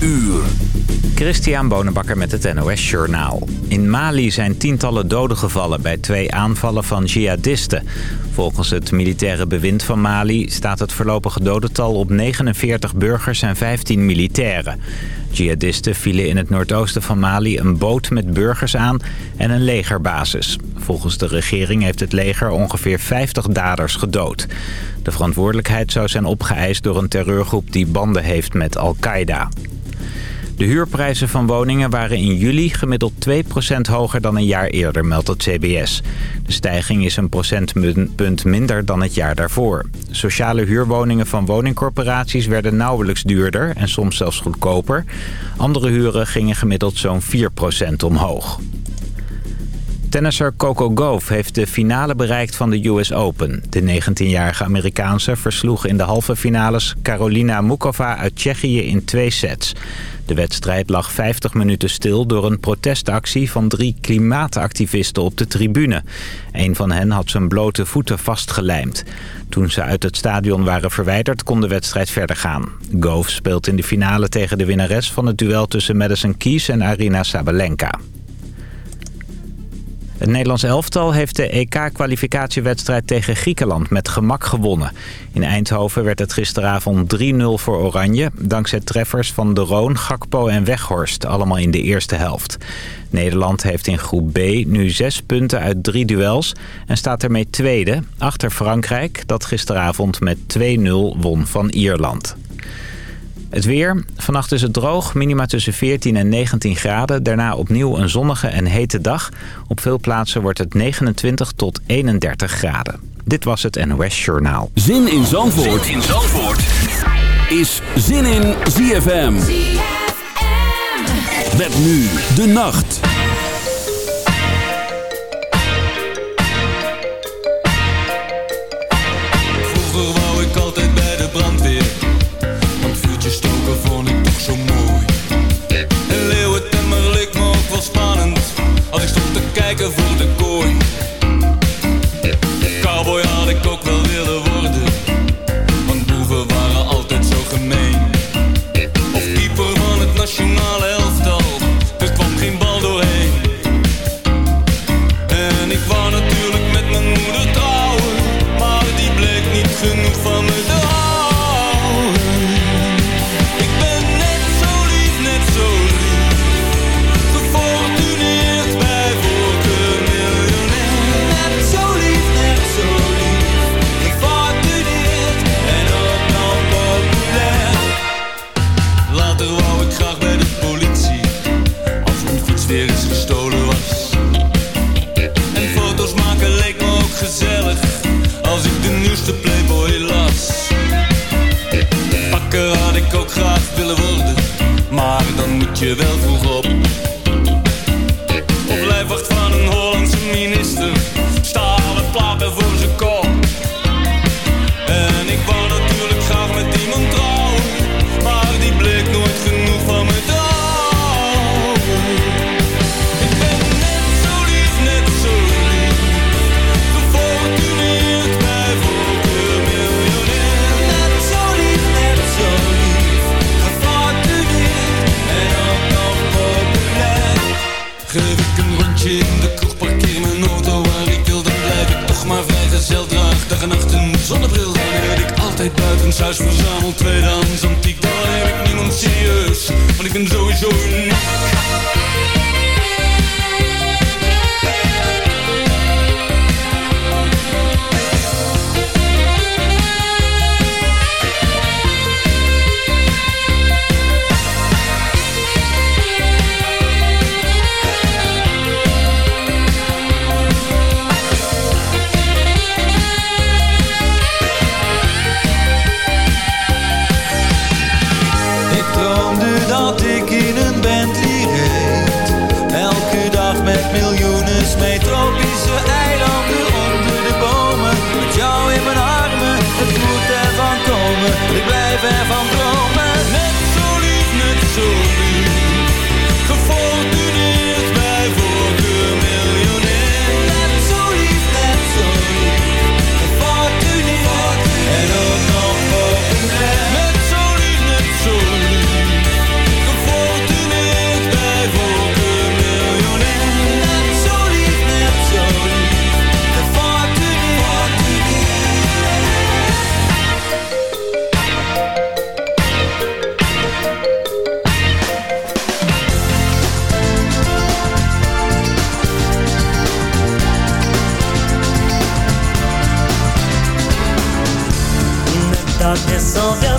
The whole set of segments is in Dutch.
uur. Christian Bonenbakker met het NOS Journaal. In Mali zijn tientallen doden gevallen bij twee aanvallen van jihadisten. Volgens het militaire bewind van Mali staat het voorlopige dodental op 49 burgers en 15 militairen. Jihadisten vielen in het noordoosten van Mali een boot met burgers aan en een legerbasis. Volgens de regering heeft het leger ongeveer 50 daders gedood. De verantwoordelijkheid zou zijn opgeëist door een terreurgroep die banden heeft met Al-Qaeda. De huurprijzen van woningen waren in juli gemiddeld 2% hoger dan een jaar eerder, meldt het CBS. De stijging is een procentpunt minder dan het jaar daarvoor. Sociale huurwoningen van woningcorporaties werden nauwelijks duurder en soms zelfs goedkoper. Andere huren gingen gemiddeld zo'n 4% omhoog. Tennisser Coco Gauff heeft de finale bereikt van de US Open. De 19-jarige Amerikaanse versloeg in de halve finales Carolina Mukova uit Tsjechië in twee sets. De wedstrijd lag 50 minuten stil door een protestactie van drie klimaatactivisten op de tribune. Een van hen had zijn blote voeten vastgelijmd. Toen ze uit het stadion waren verwijderd kon de wedstrijd verder gaan. Gauff speelt in de finale tegen de winnares van het duel tussen Madison Keys en Arina Sabalenka. Het Nederlands elftal heeft de EK-kwalificatiewedstrijd tegen Griekenland met gemak gewonnen. In Eindhoven werd het gisteravond 3-0 voor Oranje... dankzij treffers van De Roon, Gakpo en Weghorst, allemaal in de eerste helft. Nederland heeft in groep B nu zes punten uit drie duels... en staat ermee tweede, achter Frankrijk... dat gisteravond met 2-0 won van Ierland. Het weer. Vannacht is het droog, minima tussen 14 en 19 graden. Daarna opnieuw een zonnige en hete dag. Op veel plaatsen wordt het 29 tot 31 graden. Dit was het NOS Journaal. Zin in Zandvoort, zin in Zandvoort. is Zin in ZFM. ZFM. Met nu de nacht. Kijken voor de kooi. Geef ik een rondje in de kroeg, parkeer mijn auto waar ik wil, dan blijf ik toch maar vrijgezel draag dag en nacht een zonnebril. Dan ik altijd buitenshuis verzameld, tweedehands antiek, dan heb ik niemand serieus, want ik ben sowieso uniek. Ik blijf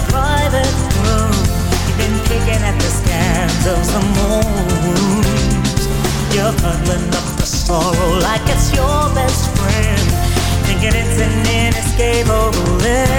private room. You've been kicking at the scandals of the moon. You're huddling up the sorrow like it's your best friend, thinking it's an inescapable limit.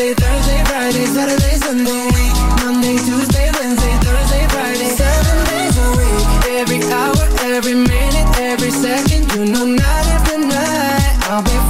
Wednesday, Thursday, Friday, Saturday, Sunday. Monday, Tuesday, Wednesday, Thursday, Friday. Seven days a week. Every hour, every minute, every second. You know, night after night, I'll be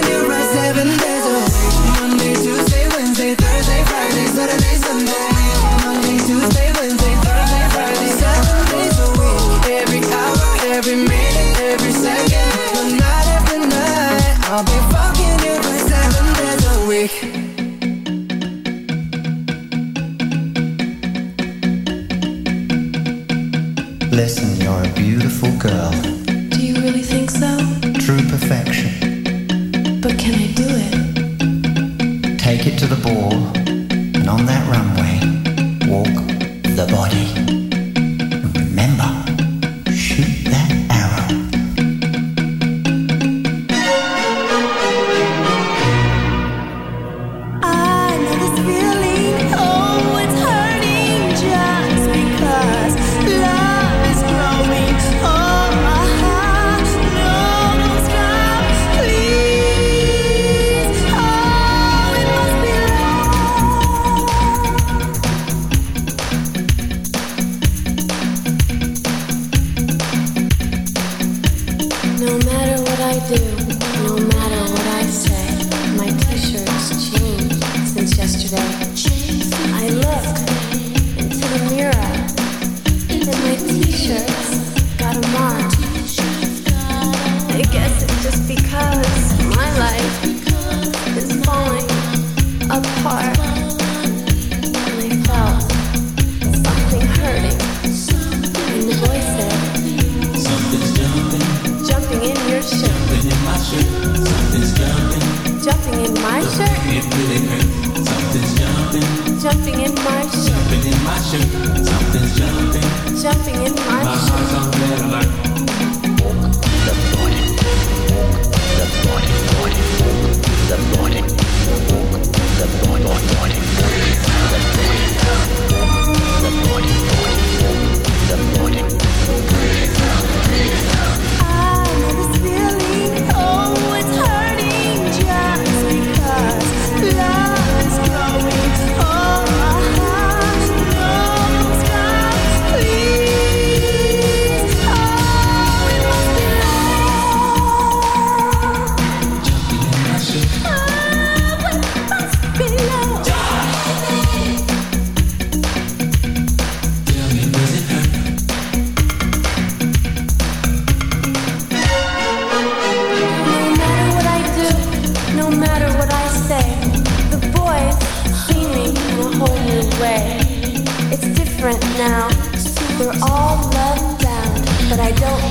just feel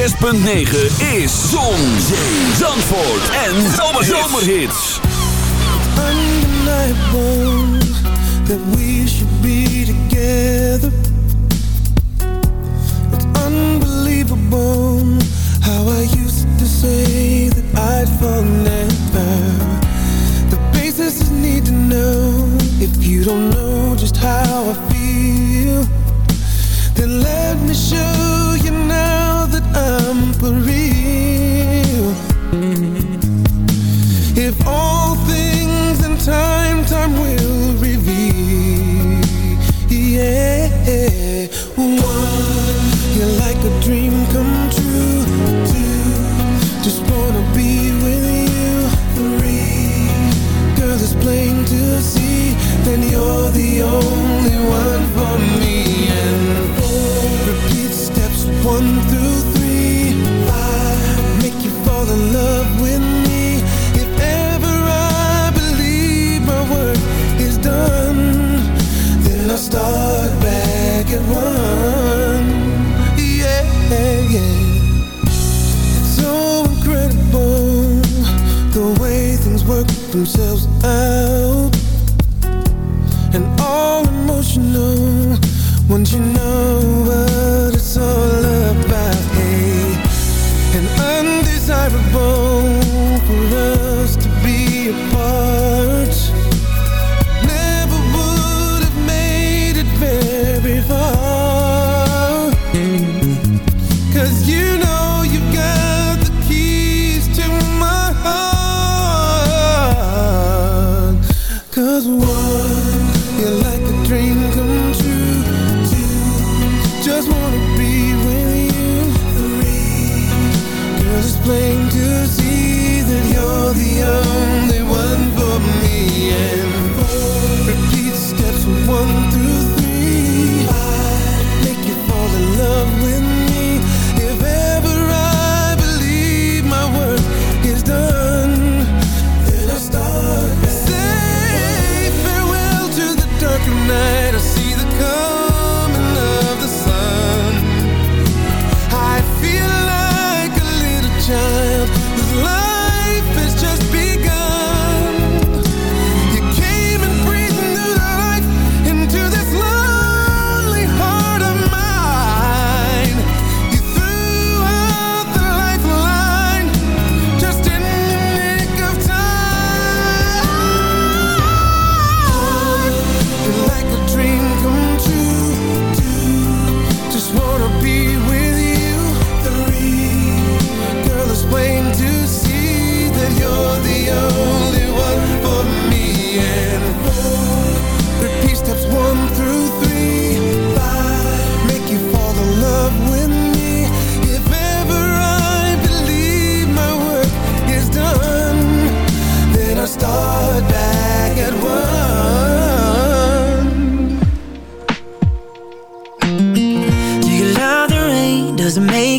106.9 is Zon, Zee, Zandvoort en Zomerhits. Zomer that we should be together. It's unbelievable how I used to say that I'd fall never. The basis is need to know if you don't know just how I feel. Then let me show worry terrible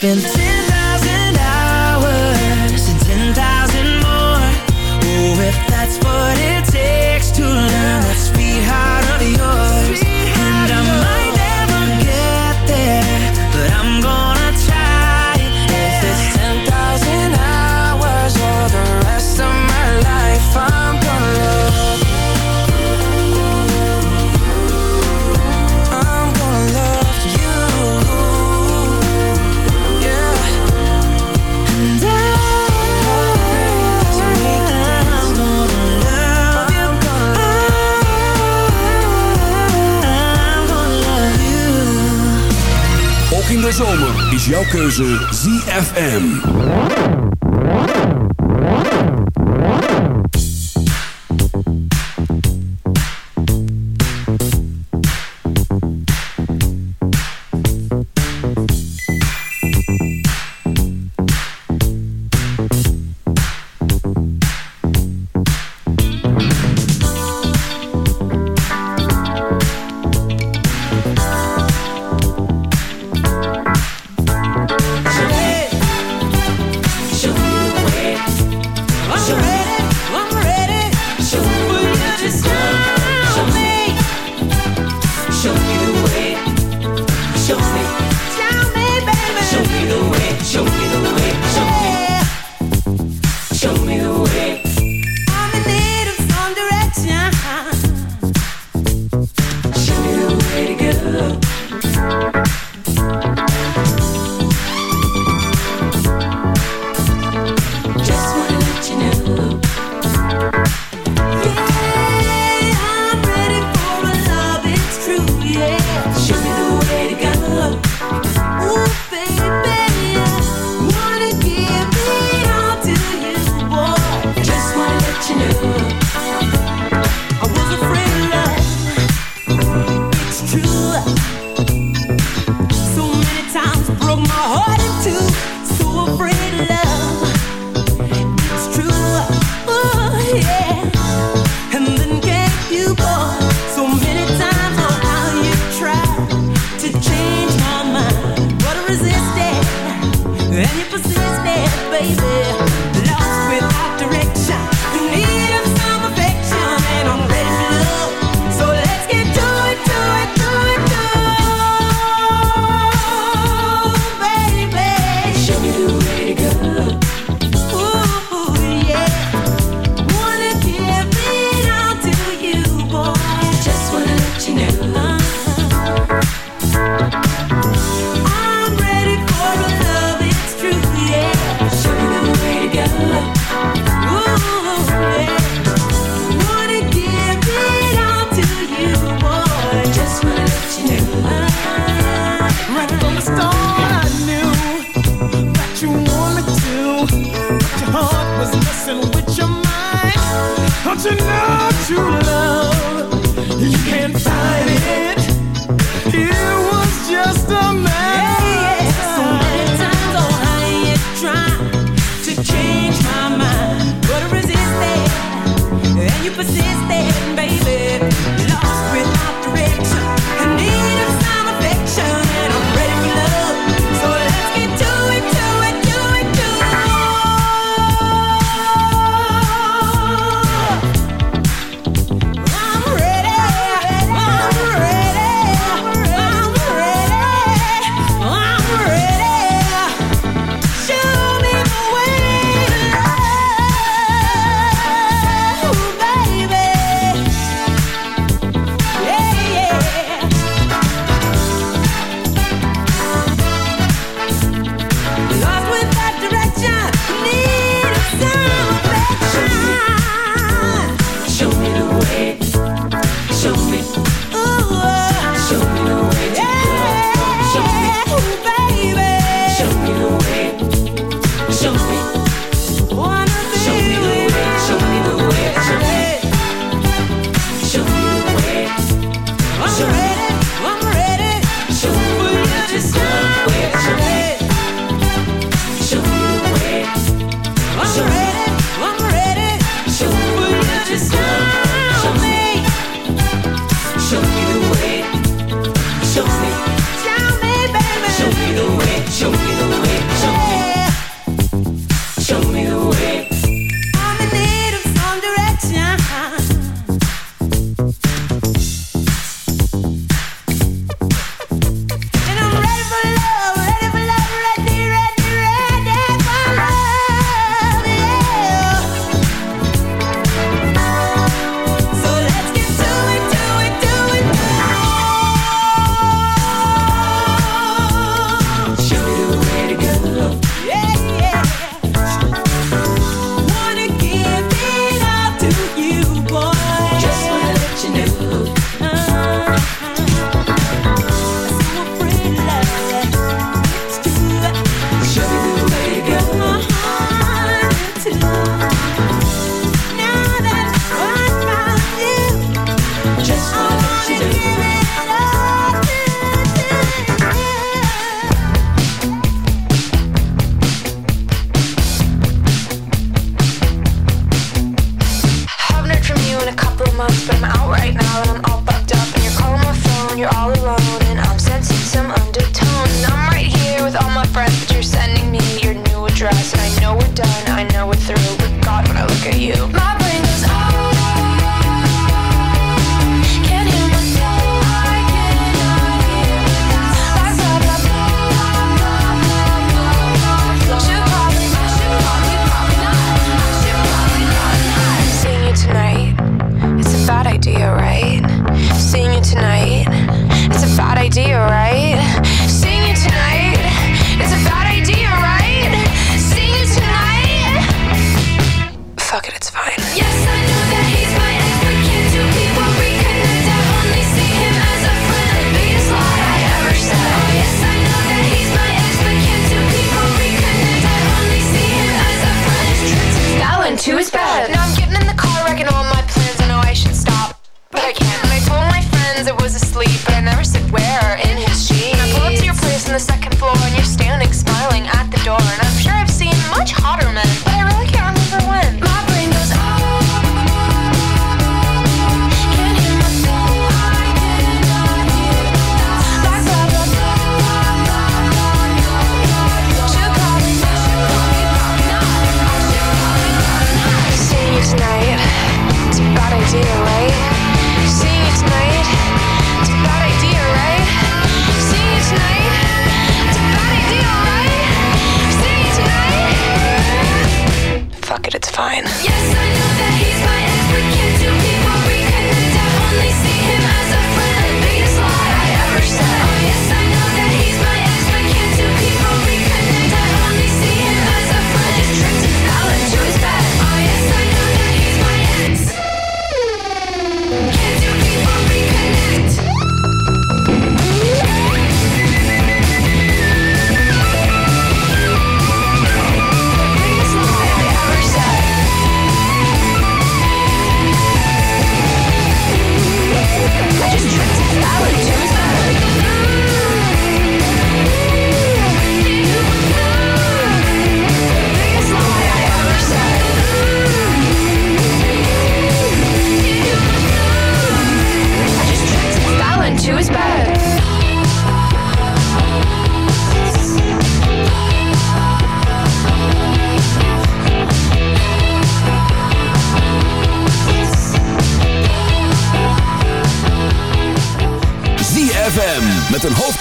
been keuze ZFM.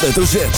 hoofdletter Z.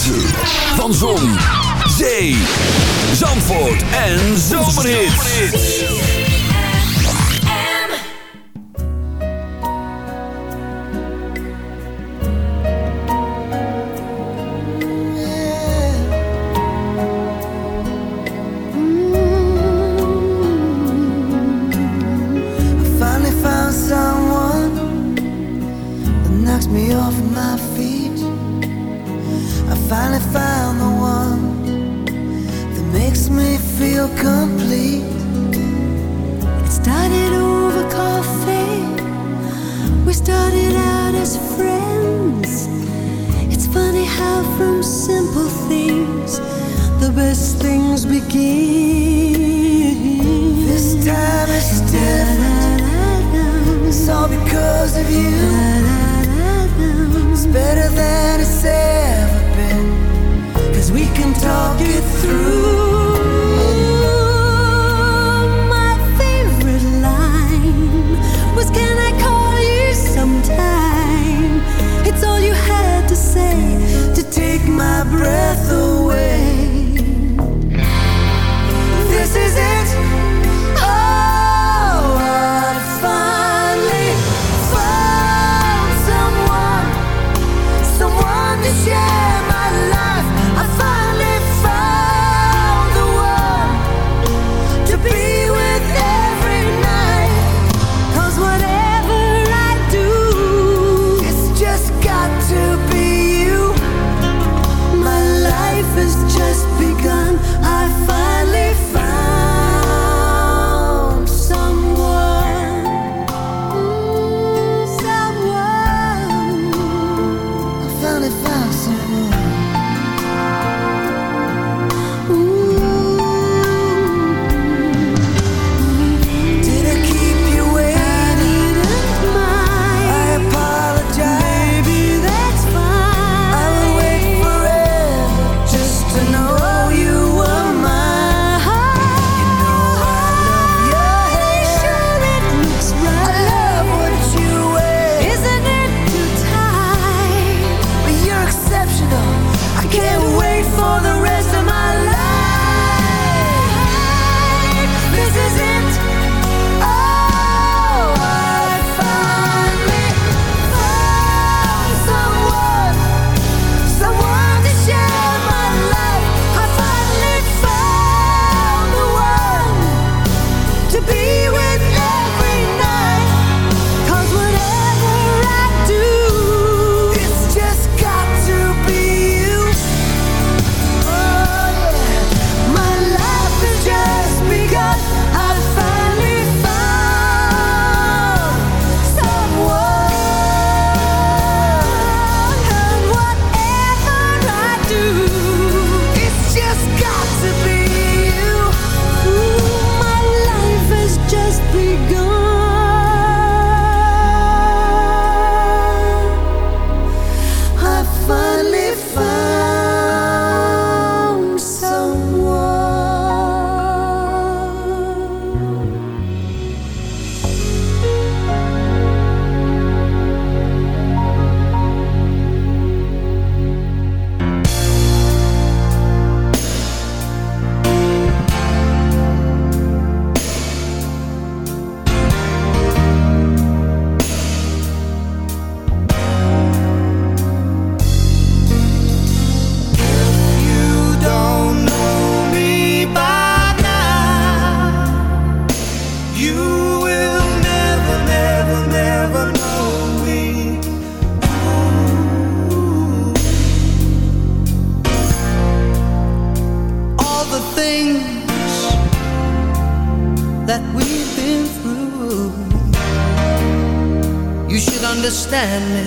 understand me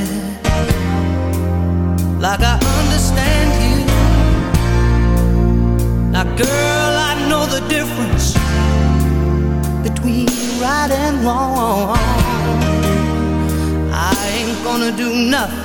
like I understand you. Now, girl, I know the difference between right and wrong. I ain't gonna do nothing